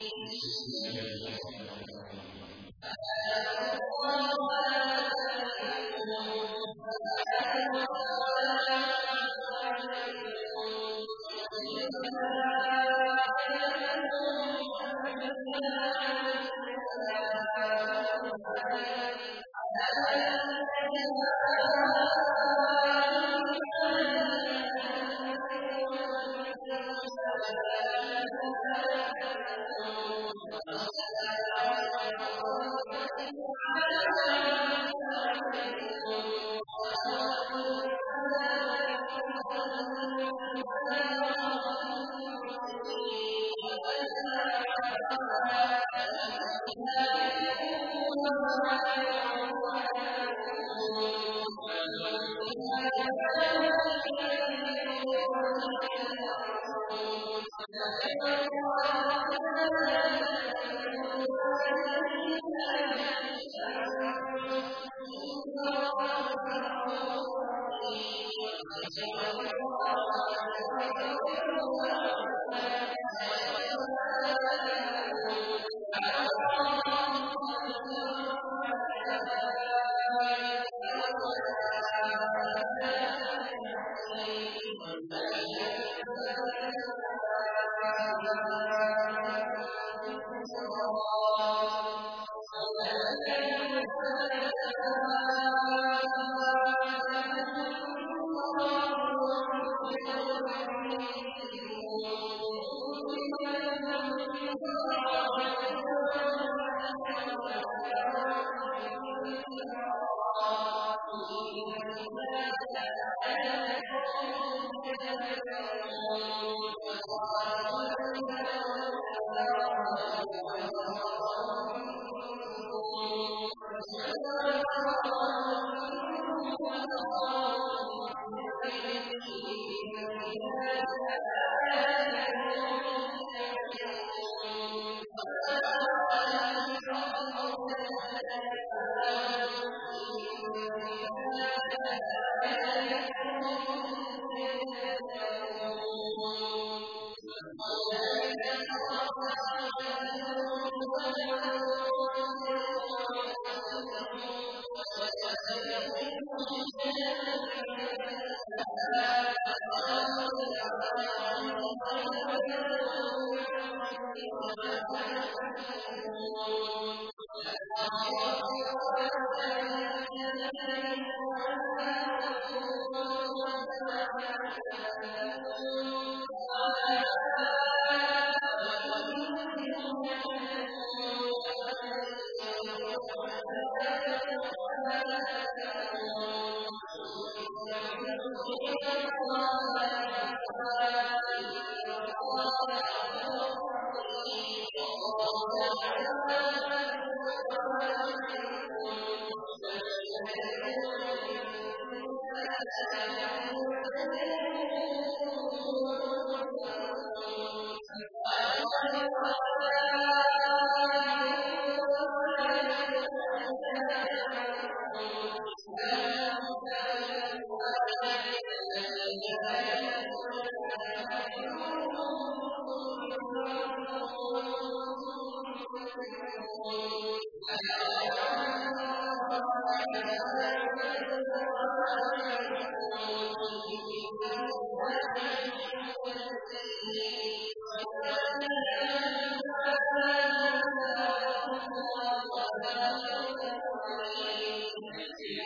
أَفَلَا تَتَّقُونَ لَتَرَوُنَّ الْجَحِيمَ وَكَذَٰلِكَ أَوْرَثْنَاهَا بَلَدًا طَيِّبًا وَنَسْتَخْرِجُ لَكُمْ كَنْزًا فِيهَا وَمَا أَنتُمْ عَابِدُونَ مَا أَعْبُدُ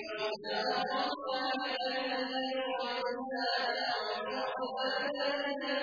وَإِذَا أَرَدْنَا أَن نَّعْمَةً وَعَدْنَا خَلْقًا جَدِيدًا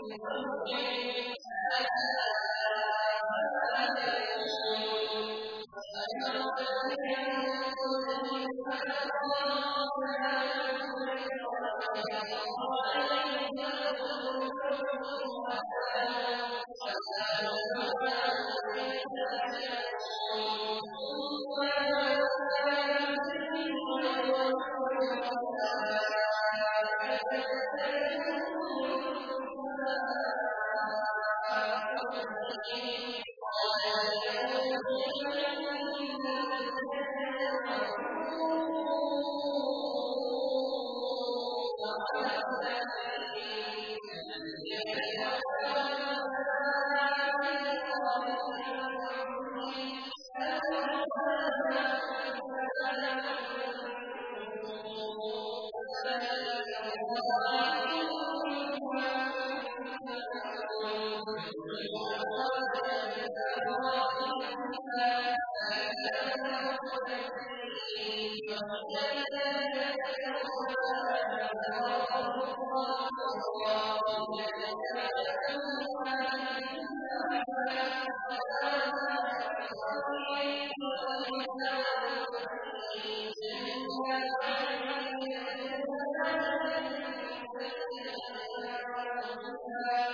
فَنَقُولُ حَتَّىٰ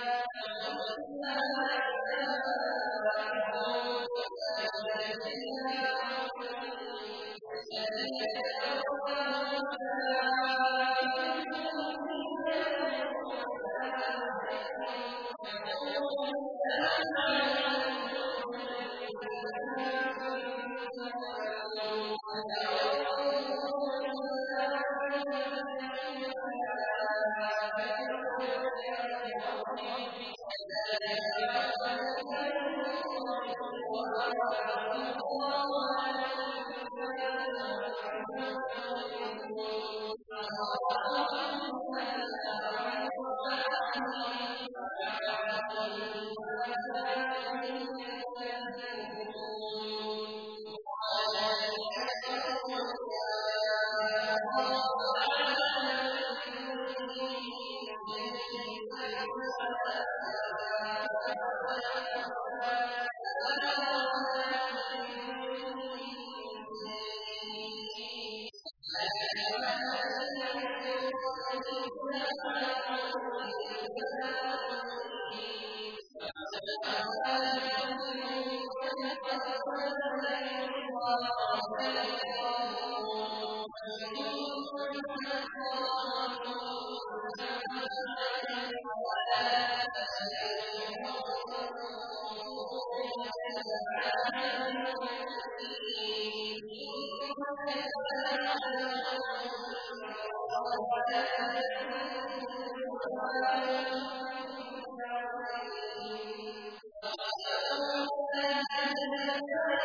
عَنِ الْكَافِرِينَ إِنَّهُ كَانَ فِي أَهْلِهِ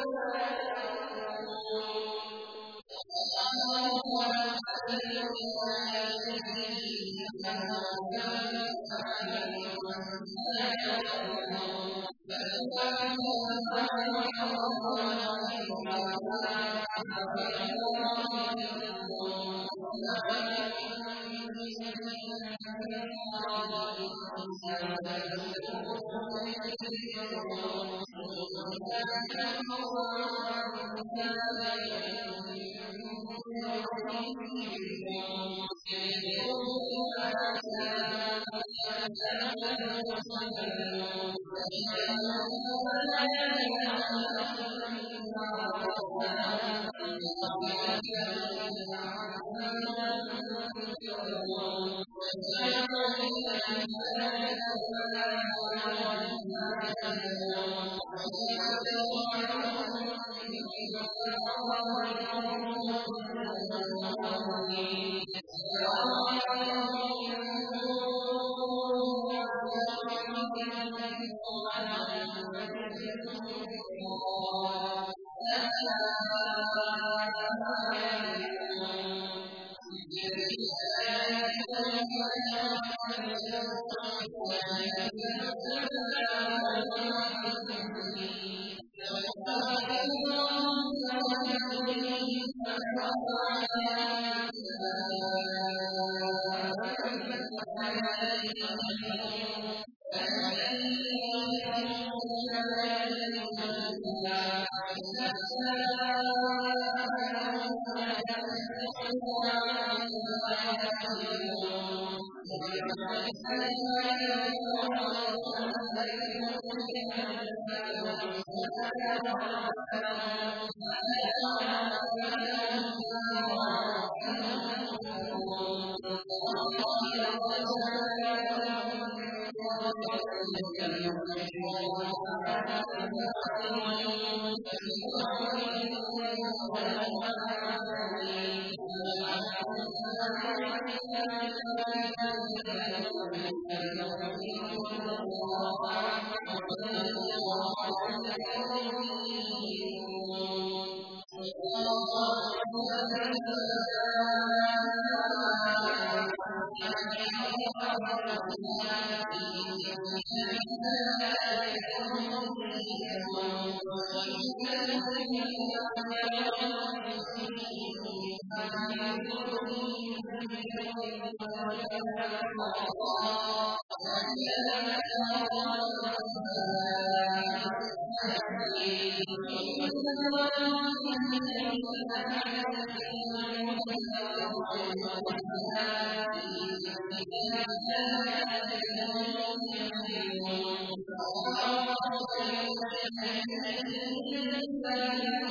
مَسْرُورًا Yeah. أُولَٰئِكَ جَزَاؤُهُمْ الْمَعَالِي يَعْلَمُونَ أَنَّهُ إِنَّ اللَّهَ كَذَٰلِكَ أَوْرَثْنَاهَا إِسْرَائِيلَ ۚ وَكُلًّا مَّكَّنَّا فِي الْأَرْضِ وَفِي السَّمَاءِ إِنَّ فِي ذَٰلِكَ لَآيَةً لِّقَوْمٍ يَعْقِلُونَ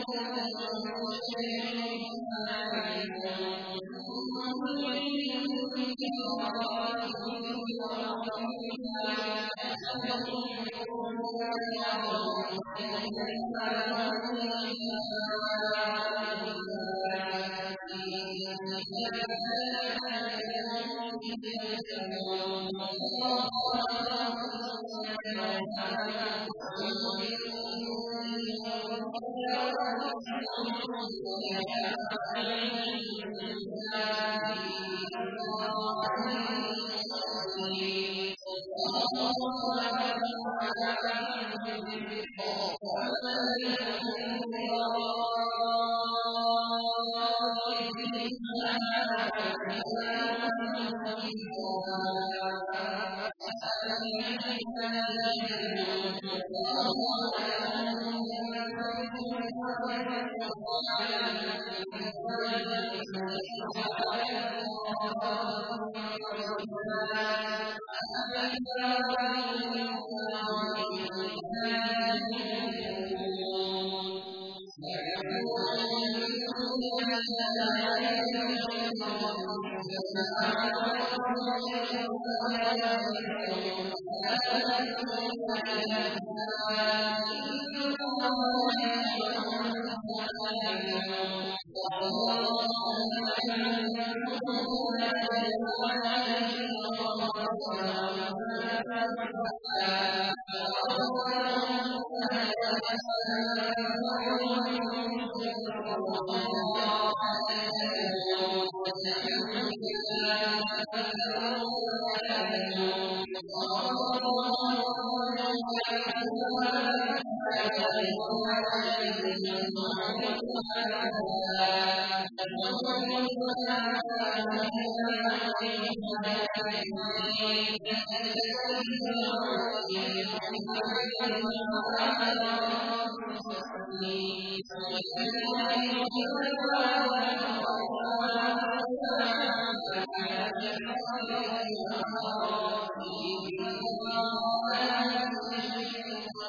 وَرَبِّهِمْ سُبْحَانَهُ وَنَفْسٍ وَمَا يَدَّعُونَ سَلَامَةٌ هِيَ حَسْبُهَا ۚ إِنَّ اللَّهَ يَعْلَمُ مَا تَعْمَلُونَ وَاللَّهُ يَعْلَمُ مُفْسِدَاتِ وَعَالِيَهُ وَظَاهِرَهُ وَمَا خَفَّىٰ ۚ وَأَظْهَرَهُمْ آيَاتِ السَّاعَةِ وَوَعِيَهُمْ شَرُّ اللَّهِ ۖ لَا يَدْرُونَ أَكْثَرُهُمْ لَا يَعْلَمُونَ ۗ وَرَبُّكَ فَلْيَقُلْ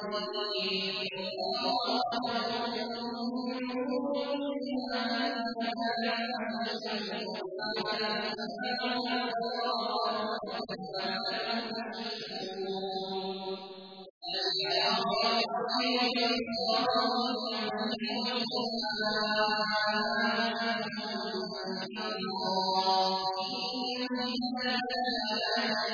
عَمَلًا وَاللَّهُ خَلَقَكُم مِّن طِينٍ لَّازِبٍ ثُمَّ جَعَلَ نُطْفَةً فَخَلَقَ سَوْآتِكُمْ وَآتَاكُم مَّا تَشْتَهِي أَنفُسُكُمْ ۖ وَلِتُخْرِجُوا مِنْهُ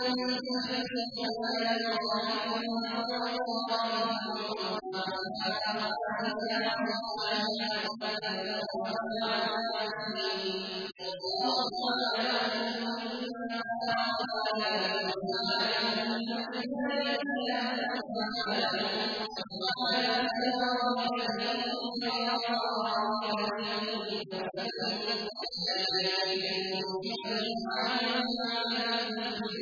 سَبِيلَنَا وَأَنَّ إِبْرَاهِيمَ وَأَبَاهُ إِسْحَاقَ نَبِيًّا وَعَالِمًا وَاللَّهُ عَلَىٰ كُلِّ شَيْءٍ عَلِيمٌ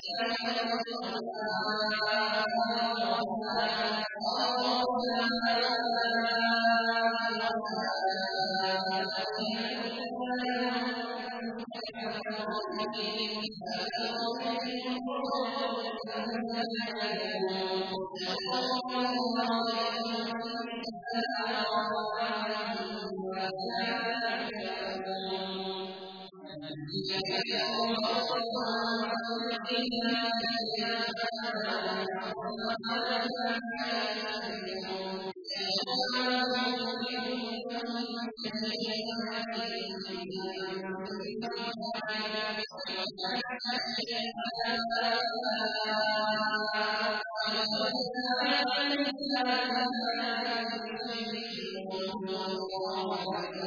وَالسَّمَاءَ وَرَفَعَهَا وَوَضَعَ الْمِيزَانَ إِنَّ اللَّهَ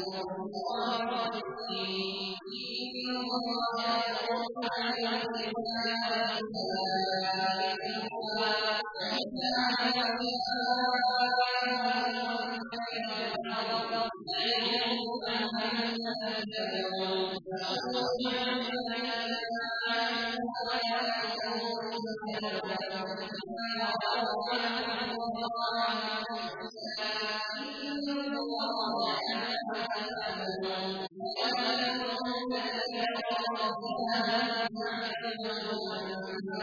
يَطُوفُ عَلَيْهِمْ وَيَطُوفُ وَجَعَلْنَا السَّمَاءَ وَالْأَرْضَ يَعْمُدُونَ أَن تَبْنَوْا فَأَوْحَيْنَا إِلَيْنَا وَإِلَىٰ ثَمُودَ فَأَوْحَيْنَا وَأَوْحَيْنَا إِلَىٰ إِنَّ اللَّهَ يَعْلَمُ مَا تَفْعَلُونَ وَمَا تُخْفِي الْأَرْحَامُ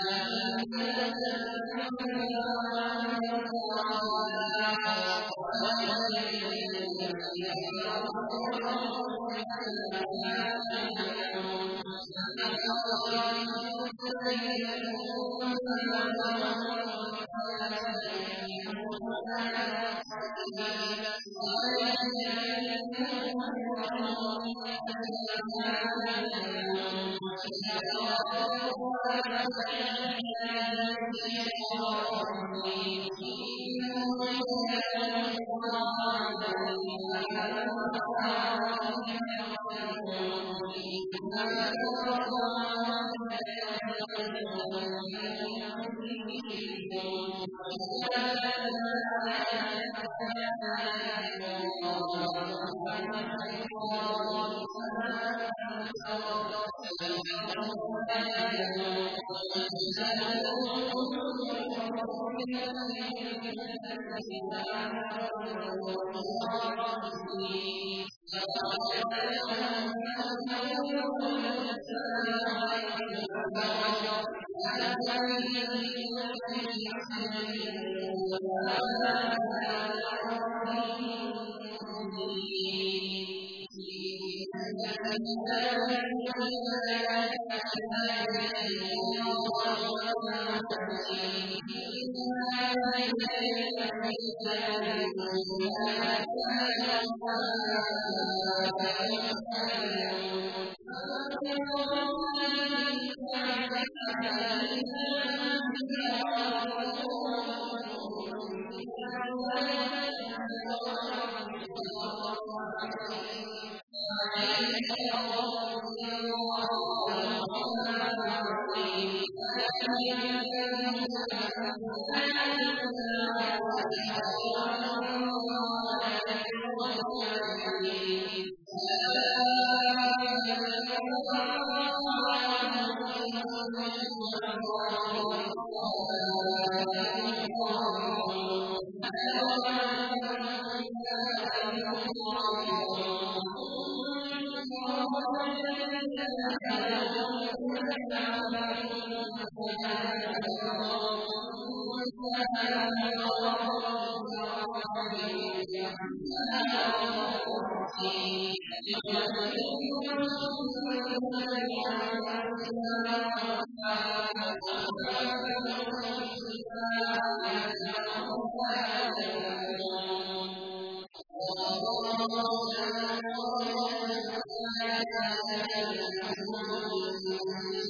أَأَنتَ تَنفَعُكَ أَنفَعَهُ ۚ وَلَا يَجِدُونَ أَكْثَرَهُمْ يَعْلَمُونَ أَفَرَأَيْتُمُ الَّذِي تَحْرُثُونَ أَنفَارَكُمْ بَصَرٌ بَلْ أَكْثَرُهُمْ لَا اللَّهِ وَمَا آمَنَ مُؤْمِنِينَ الَّذِينَ اللَّهِ وَيَقْرَؤُونَهَا إِنَّمَا هِيَ يَعْلَمُونَ وَمَنْ يَكْفُرْ بِاللَّهِ مِن بَعْدِ إِيمَانِهِ إِلَّا مَن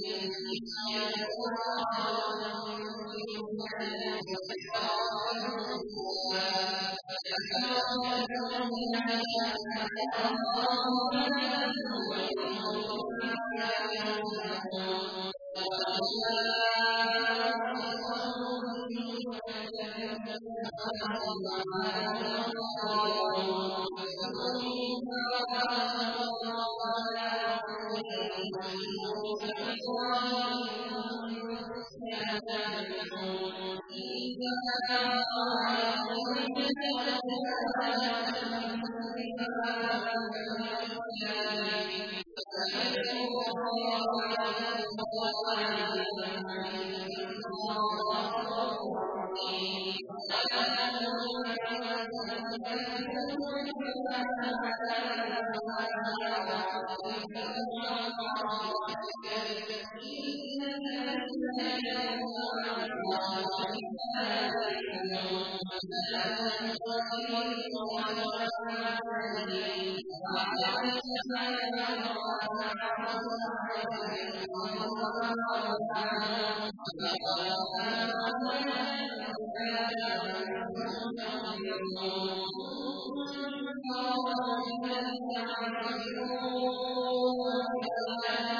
إِنَّ فِرْعَوْنَ وَثَمَودَ وَإِخْوَانَ مُوسَىٰ فَحَاقَ بَيْنَهُمْ مَا سَاءَ ۖ قَالُوا هَٰذَا هُوَ الْقَوْمُ مَا كَانُوا يَفْتَرُونَ وَلَقَدْ جَاءَتْ رُسُلُهُم بِالْبَيِّنَاتِ فَأَرْسَلْنَا عَلَيْهِمْ طَيْرًا وَعَلَى الْفُلْكِ مَوَاخِرَ بِهَا وَعَلَى السَّمَاءِ بَنَاهَا وَعَلَى الْأَرْضِ بَنَاهَا وَجَعَلْنَا لَكُمْ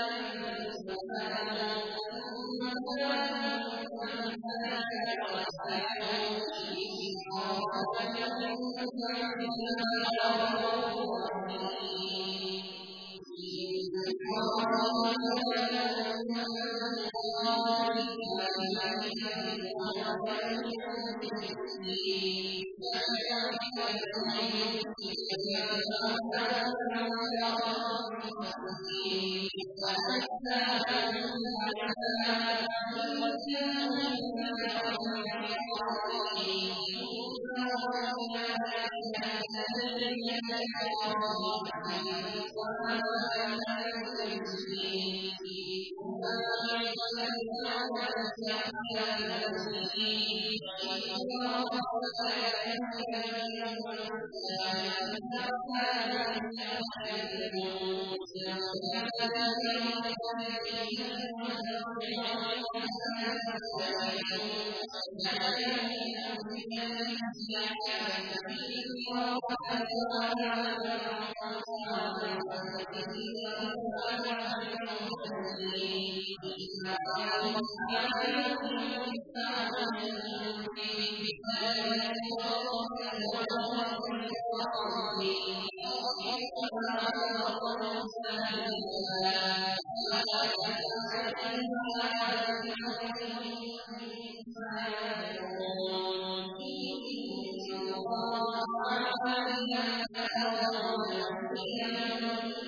الْعَالَمِينَ أَنزَلْنَا إِلَيْكَ الذِّكْرَ لِتُبَيِّنَ لِلنَّاسِ مَا نَزَلَ بِهِمْ بَيِّنَةٌ وَلَا نُذْرِعُ وَلَا يَمْلِكُ الَّذِينَ يَحْلِفُونَ بِاللَّهِ إِنَّهُمْ لَعَلَىٰ وَإِنَّ عَلَيْكُمْ لَحَافِظِينَ ذَٰلِكَ وَصَفًا وَهُدًى لِّلْمُتَّقِينَ وَإِنَّهَا لَقَوْلُ رَسُولٍ كَرِيمٍ ذِي قُوَّةٍ عِندَ ذِي الْعَرْشِ مَكِينٍ إِنَّ اللَّهَ مُّحْسِنُونَ